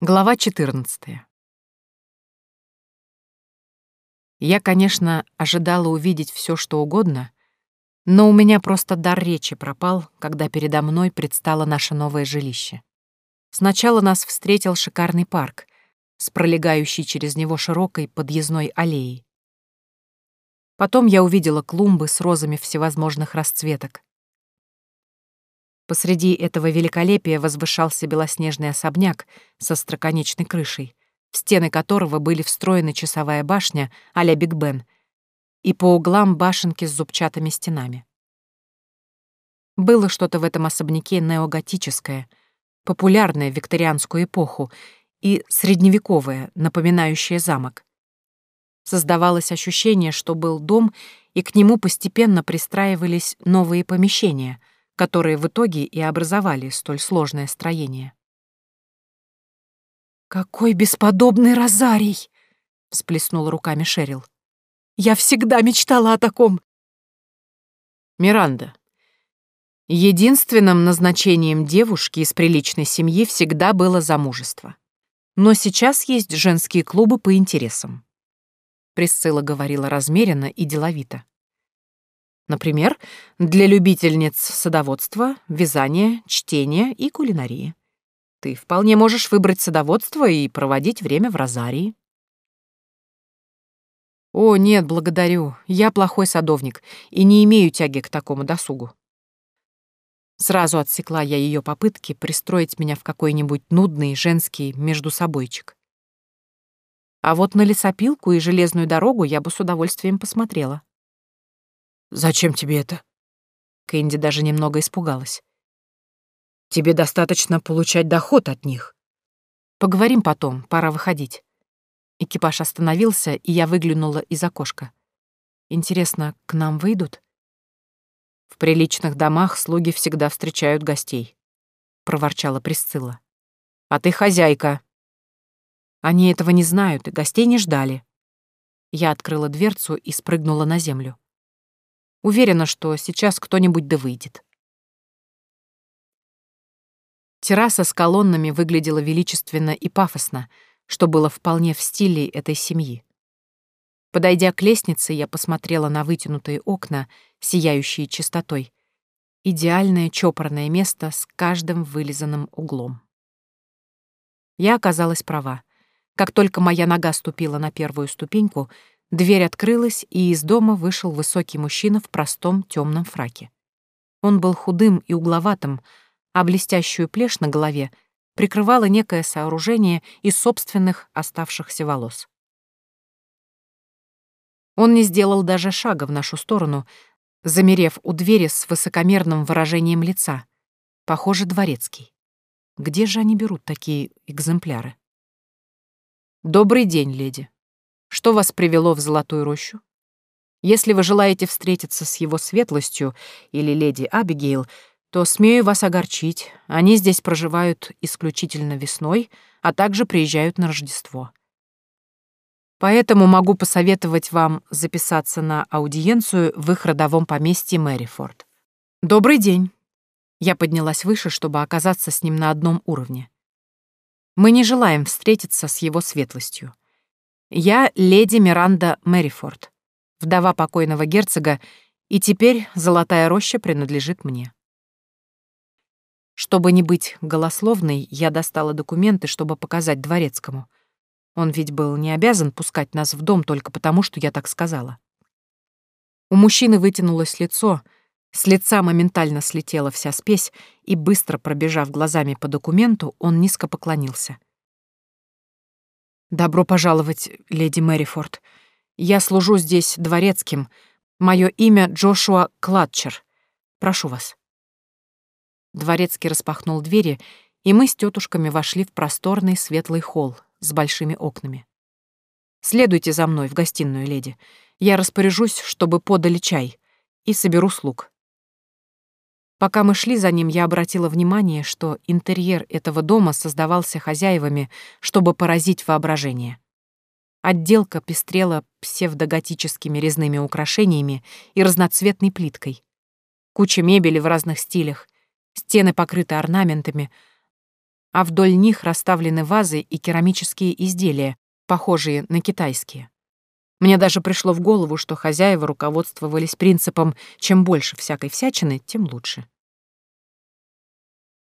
Глава 14. Я, конечно, ожидала увидеть все, что угодно, но у меня просто дар речи пропал, когда передо мной предстало наше новое жилище. Сначала нас встретил шикарный парк с пролегающей через него широкой подъездной аллеей. Потом я увидела клумбы с розами всевозможных расцветок, Посреди этого великолепия возвышался белоснежный особняк со строконечной крышей, в стены которого были встроены часовая башня а-ля Биг Бен и по углам башенки с зубчатыми стенами. Было что-то в этом особняке неоготическое, популярное в викторианскую эпоху и средневековое, напоминающее замок. Создавалось ощущение, что был дом, и к нему постепенно пристраивались новые помещения — которые в итоге и образовали столь сложное строение. «Какой бесподобный розарий!» — всплеснула руками Шерил. «Я всегда мечтала о таком!» «Миранда, единственным назначением девушки из приличной семьи всегда было замужество. Но сейчас есть женские клубы по интересам». Присцилла говорила размеренно и деловито. Например, для любительниц садоводства, вязания, чтения и кулинарии. Ты вполне можешь выбрать садоводство и проводить время в розарии. О, нет, благодарю. Я плохой садовник и не имею тяги к такому досугу. Сразу отсекла я ее попытки пристроить меня в какой-нибудь нудный женский междусобойчик. А вот на лесопилку и железную дорогу я бы с удовольствием посмотрела. «Зачем тебе это?» Кэнди даже немного испугалась. «Тебе достаточно получать доход от них». «Поговорим потом, пора выходить». Экипаж остановился, и я выглянула из окошка. «Интересно, к нам выйдут?» «В приличных домах слуги всегда встречают гостей», — проворчала Присцилла. «А ты хозяйка». Они этого не знают и гостей не ждали. Я открыла дверцу и спрыгнула на землю. Уверена, что сейчас кто-нибудь да выйдет. Терраса с колоннами выглядела величественно и пафосно, что было вполне в стиле этой семьи. Подойдя к лестнице, я посмотрела на вытянутые окна, сияющие чистотой. Идеальное чопорное место с каждым вылизанным углом. Я оказалась права. Как только моя нога ступила на первую ступеньку, Дверь открылась, и из дома вышел высокий мужчина в простом темном фраке. Он был худым и угловатым, а блестящую плешь на голове прикрывало некое сооружение из собственных оставшихся волос. Он не сделал даже шага в нашу сторону, замерев у двери с высокомерным выражением лица. Похоже, дворецкий. Где же они берут такие экземпляры? «Добрый день, леди», что вас привело в Золотую рощу? Если вы желаете встретиться с его светлостью или леди Абигейл, то смею вас огорчить. Они здесь проживают исключительно весной, а также приезжают на Рождество. Поэтому могу посоветовать вам записаться на аудиенцию в их родовом поместье Мэрифорд. Добрый день. Я поднялась выше, чтобы оказаться с ним на одном уровне. Мы не желаем встретиться с его светлостью. Я леди Миранда Мэрифорд, вдова покойного герцога, и теперь золотая роща принадлежит мне. Чтобы не быть голословной, я достала документы, чтобы показать дворецкому. Он ведь был не обязан пускать нас в дом только потому, что я так сказала. У мужчины вытянулось лицо, с лица моментально слетела вся спесь, и, быстро пробежав глазами по документу, он низко поклонился — «Добро пожаловать, леди Мэрифорд. Я служу здесь дворецким. Мое имя Джошуа Кладчер. Прошу вас». Дворецкий распахнул двери, и мы с тетушками вошли в просторный светлый холл с большими окнами. «Следуйте за мной в гостиную, леди. Я распоряжусь, чтобы подали чай, и соберу слуг. Пока мы шли за ним, я обратила внимание, что интерьер этого дома создавался хозяевами, чтобы поразить воображение. Отделка пестрела псевдоготическими резными украшениями и разноцветной плиткой. Куча мебели в разных стилях, стены покрыты орнаментами, а вдоль них расставлены вазы и керамические изделия, похожие на китайские. Мне даже пришло в голову, что хозяева руководствовались принципом «чем больше всякой всячины, тем лучше».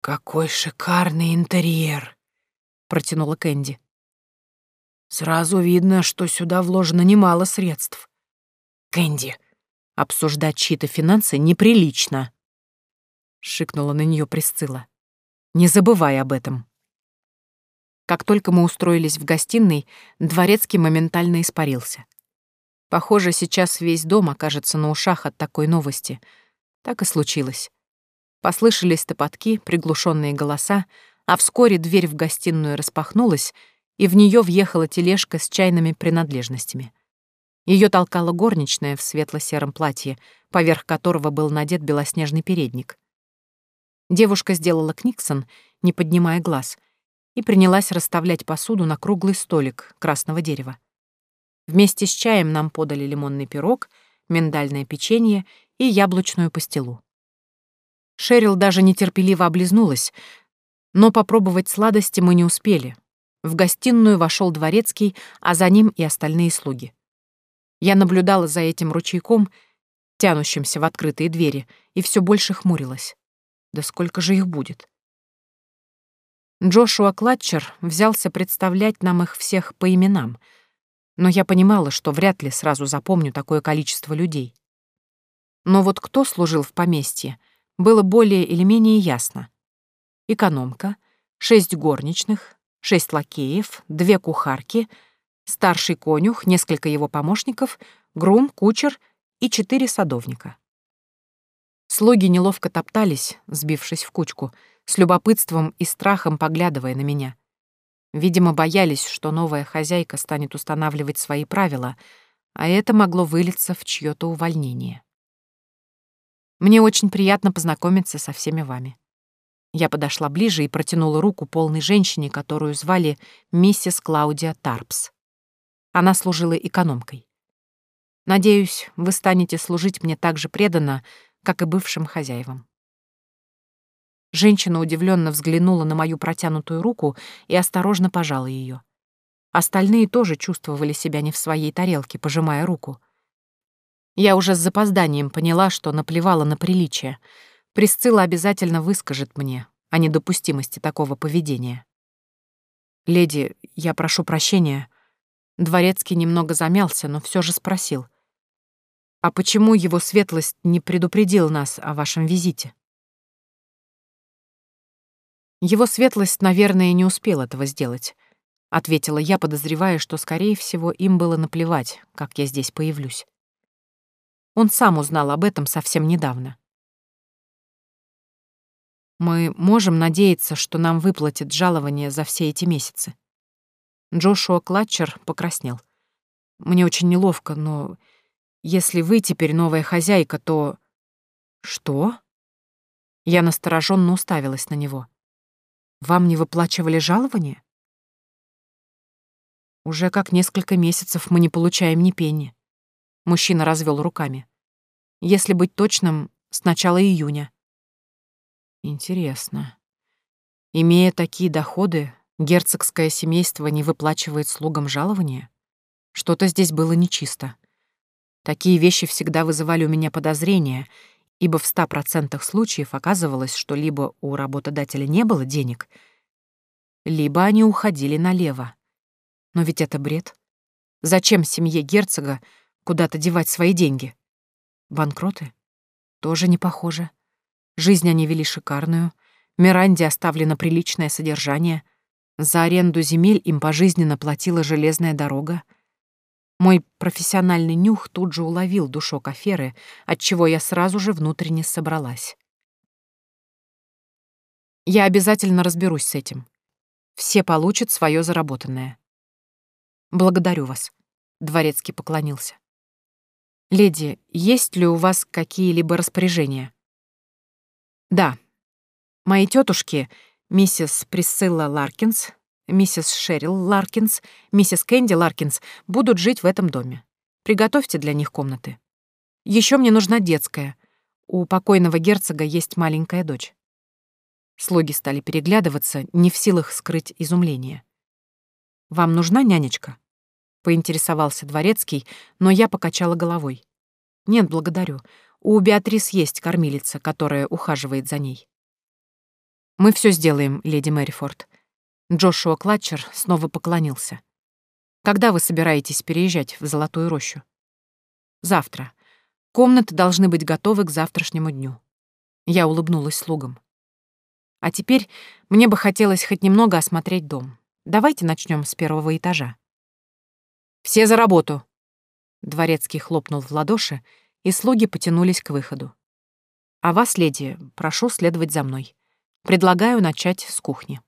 «Какой шикарный интерьер!» — протянула Кэнди. «Сразу видно, что сюда вложено немало средств. Кэнди, обсуждать чьи-то финансы неприлично!» — шикнула на нее Присцилла. «Не забывай об этом». Как только мы устроились в гостиной, дворецкий моментально испарился. Похоже, сейчас весь дом окажется на ушах от такой новости. Так и случилось. Послышались топотки, приглушенные голоса, а вскоре дверь в гостиную распахнулась, и в нее въехала тележка с чайными принадлежностями. Ее толкала горничная в светло-сером платье, поверх которого был надет белоснежный передник. Девушка сделала книксон, не поднимая глаз, и принялась расставлять посуду на круглый столик красного дерева. Вместе с чаем нам подали лимонный пирог, миндальное печенье и яблочную пастилу. Шерил даже нетерпеливо облизнулась, но попробовать сладости мы не успели. В гостиную вошел дворецкий, а за ним и остальные слуги. Я наблюдала за этим ручейком, тянущимся в открытые двери, и все больше хмурилась. Да сколько же их будет? Джошуа Клатчер взялся представлять нам их всех по именам — но я понимала, что вряд ли сразу запомню такое количество людей. Но вот кто служил в поместье, было более или менее ясно. Экономка, шесть горничных, шесть лакеев, две кухарки, старший конюх, несколько его помощников, грум, кучер и четыре садовника. Слуги неловко топтались, сбившись в кучку, с любопытством и страхом поглядывая на меня — Видимо, боялись, что новая хозяйка станет устанавливать свои правила, а это могло вылиться в чьё-то увольнение. Мне очень приятно познакомиться со всеми вами. Я подошла ближе и протянула руку полной женщине, которую звали миссис Клаудия Тарпс. Она служила экономкой. Надеюсь, вы станете служить мне так же преданно, как и бывшим хозяевам. Женщина удивленно взглянула на мою протянутую руку и осторожно пожала ее. Остальные тоже чувствовали себя не в своей тарелке, пожимая руку. Я уже с запозданием поняла, что наплевала на приличие. Присцилла обязательно выскажет мне о недопустимости такого поведения. «Леди, я прошу прощения». Дворецкий немного замялся, но все же спросил. «А почему его светлость не предупредил нас о вашем визите?» Его светлость, наверное, не успел этого сделать, ответила я, подозревая, что, скорее всего, им было наплевать, как я здесь появлюсь. Он сам узнал об этом совсем недавно. Мы можем надеяться, что нам выплатят жалование за все эти месяцы. Джошуа Клатчер покраснел. Мне очень неловко, но если вы теперь новая хозяйка, то... Что? Я настороженно уставилась на него. Вам не выплачивали жалование? Уже как несколько месяцев мы не получаем ни пени. Мужчина развел руками. Если быть точным, с начала июня. Интересно. Имея такие доходы, герцогское семейство не выплачивает слугам жалования? Что-то здесь было нечисто. Такие вещи всегда вызывали у меня подозрения, ибо в ста процентах случаев оказывалось, что либо у работодателя не было денег, либо они уходили налево. Но ведь это бред. Зачем семье герцога куда-то девать свои деньги? Банкроты? Тоже не похоже. Жизнь они вели шикарную. Миранде оставлено приличное содержание. За аренду земель им пожизненно платила железная дорога. Мой профессиональный нюх тут же уловил душок аферы, отчего я сразу же внутренне собралась. Я обязательно разберусь с этим. Все получат свое заработанное. Благодарю вас. Дворецкий поклонился. Леди, есть ли у вас какие-либо распоряжения? Да. Мои тетушки, миссис Присцилла Ларкинс, Миссис Шерил Ларкинс, миссис Кэнди Ларкинс будут жить в этом доме. Приготовьте для них комнаты. Еще мне нужна детская. У покойного герцога есть маленькая дочь. Слуги стали переглядываться, не в силах скрыть изумление. «Вам нужна нянечка?» — поинтересовался дворецкий, но я покачала головой. «Нет, благодарю. У Беатрис есть кормилица, которая ухаживает за ней». «Мы все сделаем, леди Мэрифорд». Джошуа Клатчер снова поклонился. «Когда вы собираетесь переезжать в Золотую рощу?» «Завтра. Комнаты должны быть готовы к завтрашнему дню». Я улыбнулась слугам. «А теперь мне бы хотелось хоть немного осмотреть дом. Давайте начнем с первого этажа». «Все за работу!» Дворецкий хлопнул в ладоши, и слуги потянулись к выходу. «А вас, леди, прошу следовать за мной. Предлагаю начать с кухни».